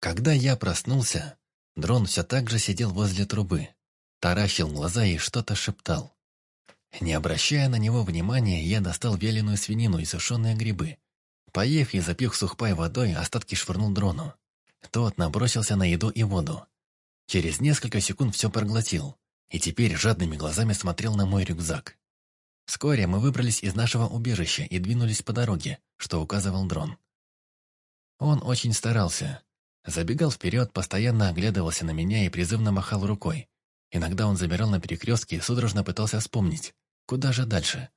Когда я проснулся, дрон все так же сидел возле трубы, таращил глаза и что-то шептал. Не обращая на него внимания, я достал веленую свинину и сушеные грибы. Поев и запив сухпай водой, остатки швырнул дрону. Тот набросился на еду и воду. Через несколько секунд все проглотил, и теперь жадными глазами смотрел на мой рюкзак. Вскоре мы выбрались из нашего убежища и двинулись по дороге, что указывал дрон. Он очень старался. Забегал вперед, постоянно оглядывался на меня и призывно махал рукой. Иногда он замирал на перекрестке и судорожно пытался вспомнить, куда же дальше.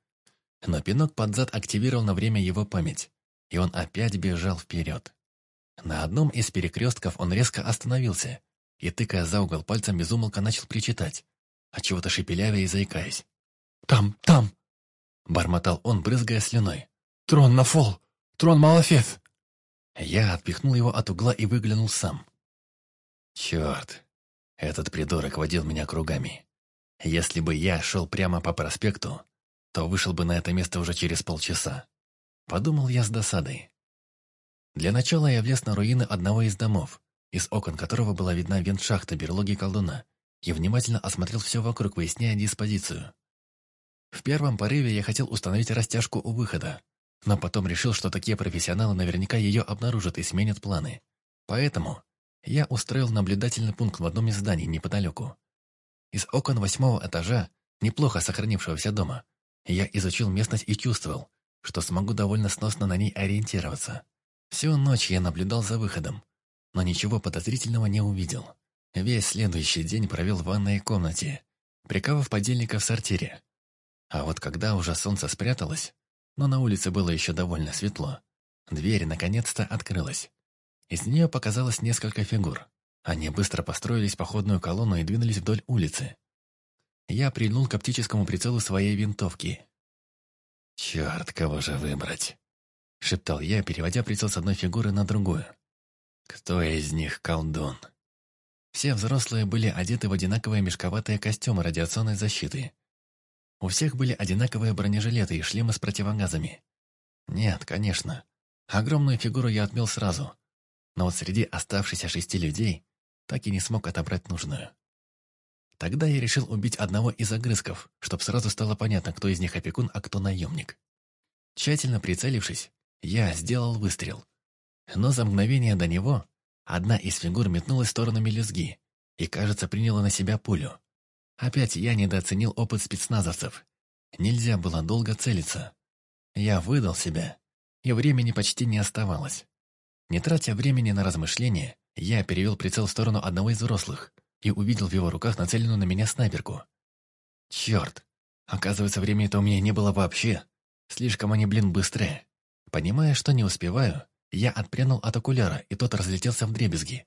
Но пинок под зад активировал на время его память, и он опять бежал вперед. На одном из перекрестков он резко остановился и, тыкая за угол пальцем, безумолко начал причитать, отчего-то шепелявя и заикаясь. «Там, там!» Бормотал он, брызгая слюной. «Трон на фол! Трон Малафет!» Я отпихнул его от угла и выглянул сам. Черт, этот придурок водил меня кругами. Если бы я шел прямо по проспекту, то вышел бы на это место уже через полчаса. Подумал я с досадой. Для начала я влез на руины одного из домов, из окон которого была видна вент-шахта берлоги колдуна, и внимательно осмотрел все вокруг, выясняя диспозицию. В первом порыве я хотел установить растяжку у выхода, но потом решил, что такие профессионалы наверняка ее обнаружат и сменят планы. Поэтому я устроил наблюдательный пункт в одном из зданий неподалеку. Из окон восьмого этажа, неплохо сохранившегося дома, я изучил местность и чувствовал, что смогу довольно сносно на ней ориентироваться. Всю ночь я наблюдал за выходом, но ничего подозрительного не увидел. Весь следующий день провел в ванной комнате, приковав подельника в сортире. А вот когда уже солнце спряталось, но на улице было еще довольно светло, дверь наконец-то открылась. Из нее показалось несколько фигур. Они быстро построились походную колонну и двинулись вдоль улицы. Я прильнул к оптическому прицелу своей винтовки. «Черт, кого же выбрать?» — шептал я, переводя прицел с одной фигуры на другую. «Кто из них колдун?» Все взрослые были одеты в одинаковые мешковатые костюмы радиационной защиты. У всех были одинаковые бронежилеты и шлемы с противогазами. Нет, конечно. Огромную фигуру я отмел сразу, но вот среди оставшихся шести людей так и не смог отобрать нужную. Тогда я решил убить одного из огрызков, чтобы сразу стало понятно, кто из них опекун, а кто наемник. Тщательно прицелившись, я сделал выстрел. Но за мгновение до него одна из фигур метнулась в сторону мелюзги и, кажется, приняла на себя пулю. Опять я недооценил опыт спецназовцев. Нельзя было долго целиться. Я выдал себя, и времени почти не оставалось. Не тратя времени на размышления, я перевел прицел в сторону одного из взрослых и увидел в его руках нацеленную на меня снайперку. Черт! Оказывается, времени-то у меня не было вообще. Слишком они, блин, быстрые. Понимая, что не успеваю, я отпрянул от окуляра, и тот разлетелся в дребезги.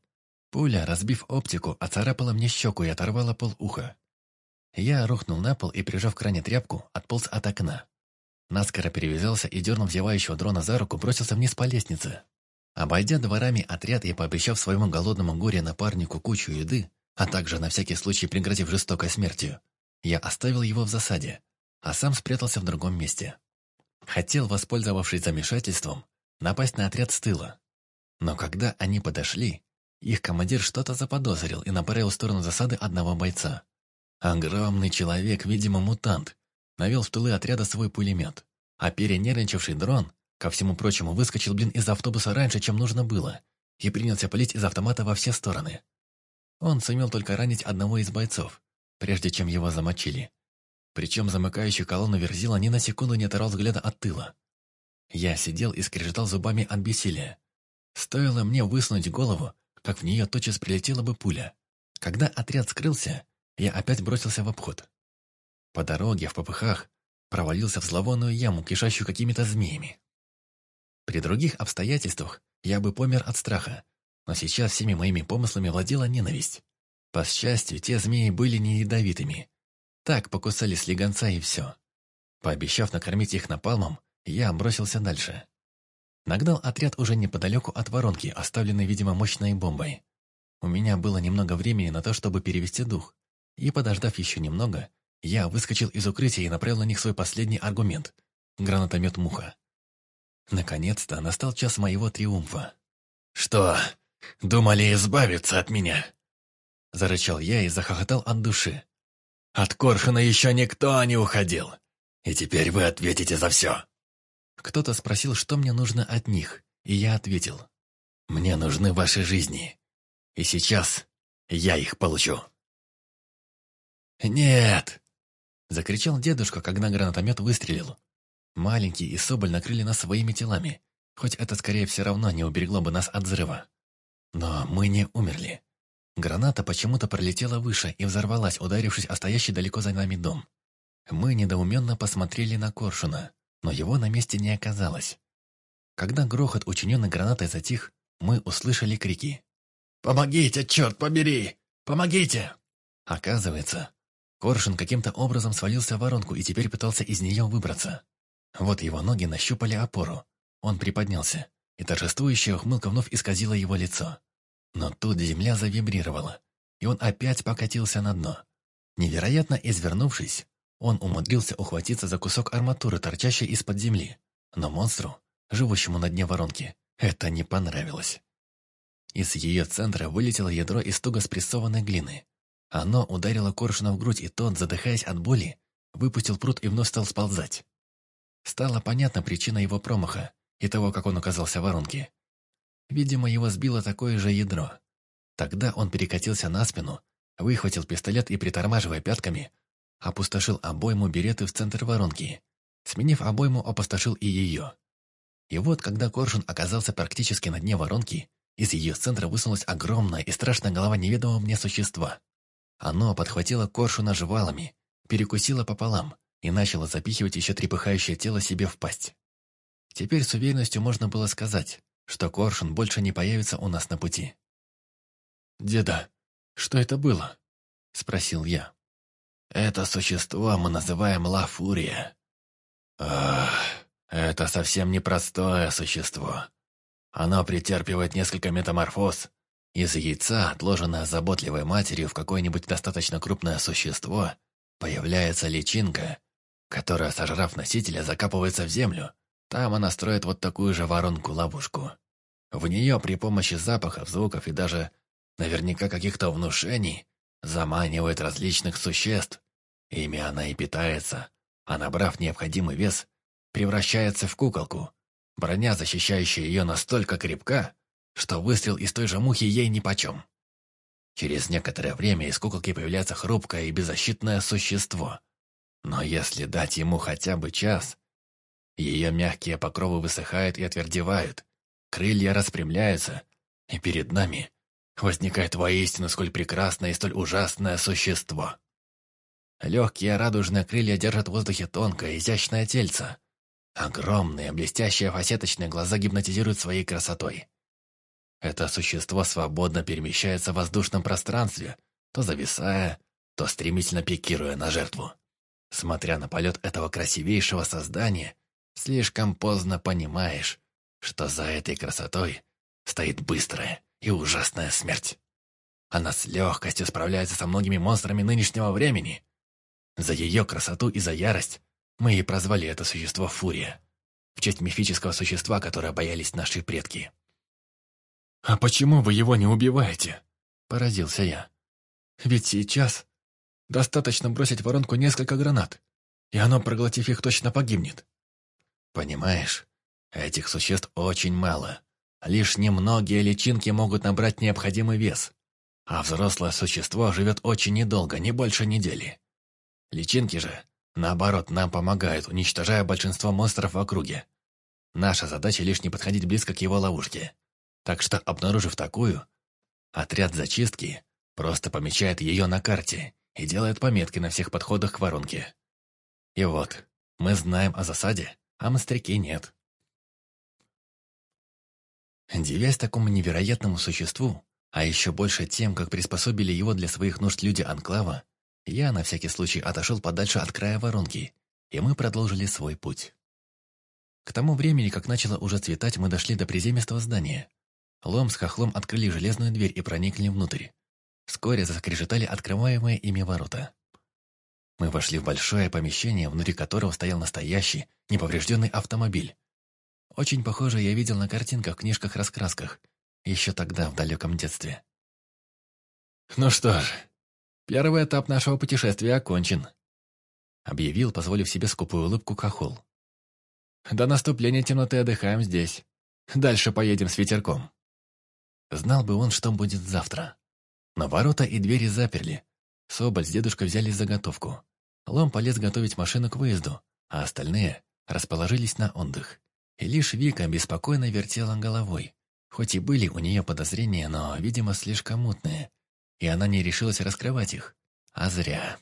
Пуля, разбив оптику, оцарапала мне щеку и оторвала пол уха. Я рухнул на пол и, прижав к ране тряпку, отполз от окна. Наскоро перевязался и, дернув зевающего дрона за руку, бросился вниз по лестнице. Обойдя дворами отряд и пообещав своему голодному горе-напарнику кучу еды, а также на всякий случай пригрозив жестокой смертью, я оставил его в засаде, а сам спрятался в другом месте. Хотел, воспользовавшись замешательством, напасть на отряд с тыла. Но когда они подошли, их командир что-то заподозрил и направил в сторону засады одного бойца. Огромный человек, видимо, мутант, навел в тылы отряда свой пулемет, а перенервничавший дрон Ко всему прочему, выскочил, блин, из автобуса раньше, чем нужно было, и принялся палить из автомата во все стороны. Он сумел только ранить одного из бойцов, прежде чем его замочили. Причем замыкающий колонну Верзила ни на секунду не оторвал взгляда от тыла. Я сидел и скрежетал зубами от бессилия. Стоило мне высунуть голову, как в нее тотчас прилетела бы пуля. Когда отряд скрылся, я опять бросился в обход. По дороге, в попыхах, провалился в зловонную яму, кишащую какими-то змеями. При других обстоятельствах я бы помер от страха, но сейчас всеми моими помыслами владела ненависть. По счастью, те змеи были не ядовитыми. Так покусали слегонца и все. Пообещав накормить их напалмом, я бросился дальше. Нагнал отряд уже неподалеку от воронки, оставленной, видимо, мощной бомбой. У меня было немного времени на то, чтобы перевести дух, и, подождав еще немного, я выскочил из укрытия и направил на них свой последний аргумент — гранатомет «Муха». Наконец-то настал час моего триумфа. «Что, думали избавиться от меня?» Зарычал я и захохотал от души. «От Коршуна еще никто не уходил, и теперь вы ответите за все!» Кто-то спросил, что мне нужно от них, и я ответил. «Мне нужны ваши жизни, и сейчас я их получу». «Нет!» — закричал дедушка, когда гранатомет выстрелил. Маленький и Соболь накрыли нас своими телами, хоть это, скорее, все равно не уберегло бы нас от взрыва. Но мы не умерли. Граната почему-то пролетела выше и взорвалась, ударившись о стоящий далеко за нами дом. Мы недоуменно посмотрели на Коршуна, но его на месте не оказалось. Когда грохот, учиненный гранатой, затих, мы услышали крики. «Помогите, черт побери! Помогите!» Оказывается, Коршун каким-то образом свалился в воронку и теперь пытался из нее выбраться. Вот его ноги нащупали опору. Он приподнялся, и торжествующая ухмылка вновь исказила его лицо. Но тут земля завибрировала, и он опять покатился на дно. Невероятно извернувшись, он умудрился ухватиться за кусок арматуры, торчащей из-под земли. Но монстру, живущему на дне воронки, это не понравилось. Из ее центра вылетело ядро из туго спрессованной глины. Оно ударило Коршуна в грудь, и тот, задыхаясь от боли, выпустил пруд и вновь стал сползать. Стала понятна причина его промаха и того, как он оказался в воронке. Видимо, его сбило такое же ядро. Тогда он перекатился на спину, выхватил пистолет и, притормаживая пятками, опустошил обойму береты в центр воронки. Сменив обойму, опустошил и ее. И вот, когда Коршун оказался практически на дне воронки, из ее центра высунулась огромная и страшная голова неведомого мне существа. Оно подхватило Коршуна жвалами, перекусило пополам и начало запихивать еще трепыхающее тело себе в пасть. Теперь с уверенностью можно было сказать, что Коршун больше не появится у нас на пути. «Деда, что это было?» — спросил я. «Это существо мы называем Ла-Фурия. Ах, это совсем непростое существо. Оно претерпевает несколько метаморфоз. Из яйца, отложенное заботливой матерью в какое-нибудь достаточно крупное существо, появляется личинка, которая, сожрав носителя, закапывается в землю. Там она строит вот такую же воронку-ловушку. В нее при помощи запахов, звуков и даже наверняка каких-то внушений заманивает различных существ. Ими она и питается, а набрав необходимый вес, превращается в куколку. Броня, защищающая ее, настолько крепка, что выстрел из той же мухи ей нипочем. Через некоторое время из куколки появляется хрупкое и беззащитное существо. Но если дать ему хотя бы час, ее мягкие покровы высыхают и отвердевают, крылья распрямляются, и перед нами возникает воистину сколь прекрасное и столь ужасное существо. Легкие радужные крылья держат в воздухе тонкое, изящное тельце. Огромные, блестящие фасеточные глаза гипнотизируют своей красотой. Это существо свободно перемещается в воздушном пространстве, то зависая, то стремительно пикируя на жертву. Смотря на полет этого красивейшего создания, слишком поздно понимаешь, что за этой красотой стоит быстрая и ужасная смерть. Она с легкостью справляется со многими монстрами нынешнего времени. За ее красоту и за ярость мы и прозвали это существо Фурия, в честь мифического существа, которое боялись наши предки. «А почему вы его не убиваете?» – поразился я. «Ведь сейчас достаточно бросить в воронку несколько гранат, и оно, проглотив их, точно погибнет». «Понимаешь, этих существ очень мало. Лишь немногие личинки могут набрать необходимый вес, а взрослое существо живет очень недолго, не больше недели. Личинки же, наоборот, нам помогают, уничтожая большинство монстров в округе. Наша задача лишь не подходить близко к его ловушке. Так что, обнаружив такую, отряд зачистки просто помечает ее на карте и делает пометки на всех подходах к воронке. И вот, мы знаем о засаде, а мостряки нет. Дивясь такому невероятному существу, а еще больше тем, как приспособили его для своих нужд люди Анклава, я на всякий случай отошел подальше от края воронки, и мы продолжили свой путь. К тому времени, как начало уже цветать, мы дошли до приземистого здания, Лом с хохлом открыли железную дверь и проникли внутрь. Вскоре заскрежетали открываемые ими ворота. Мы вошли в большое помещение, внутри которого стоял настоящий, неповрежденный автомобиль. Очень похоже я видел на картинках, книжках-раскрасках. еще тогда, в далеком детстве. «Ну что ж, первый этап нашего путешествия окончен», объявил, позволив себе скупую улыбку Кахол. «До наступления темноты отдыхаем здесь. Дальше поедем с ветерком». Знал бы он, что будет завтра. Но ворота и двери заперли. Соболь с дедушкой взяли заготовку. Лом полез готовить машину к выезду, а остальные расположились на отдых. И лишь Вика беспокойно вертела головой. Хоть и были у нее подозрения, но, видимо, слишком мутные. И она не решилась раскрывать их. А зря.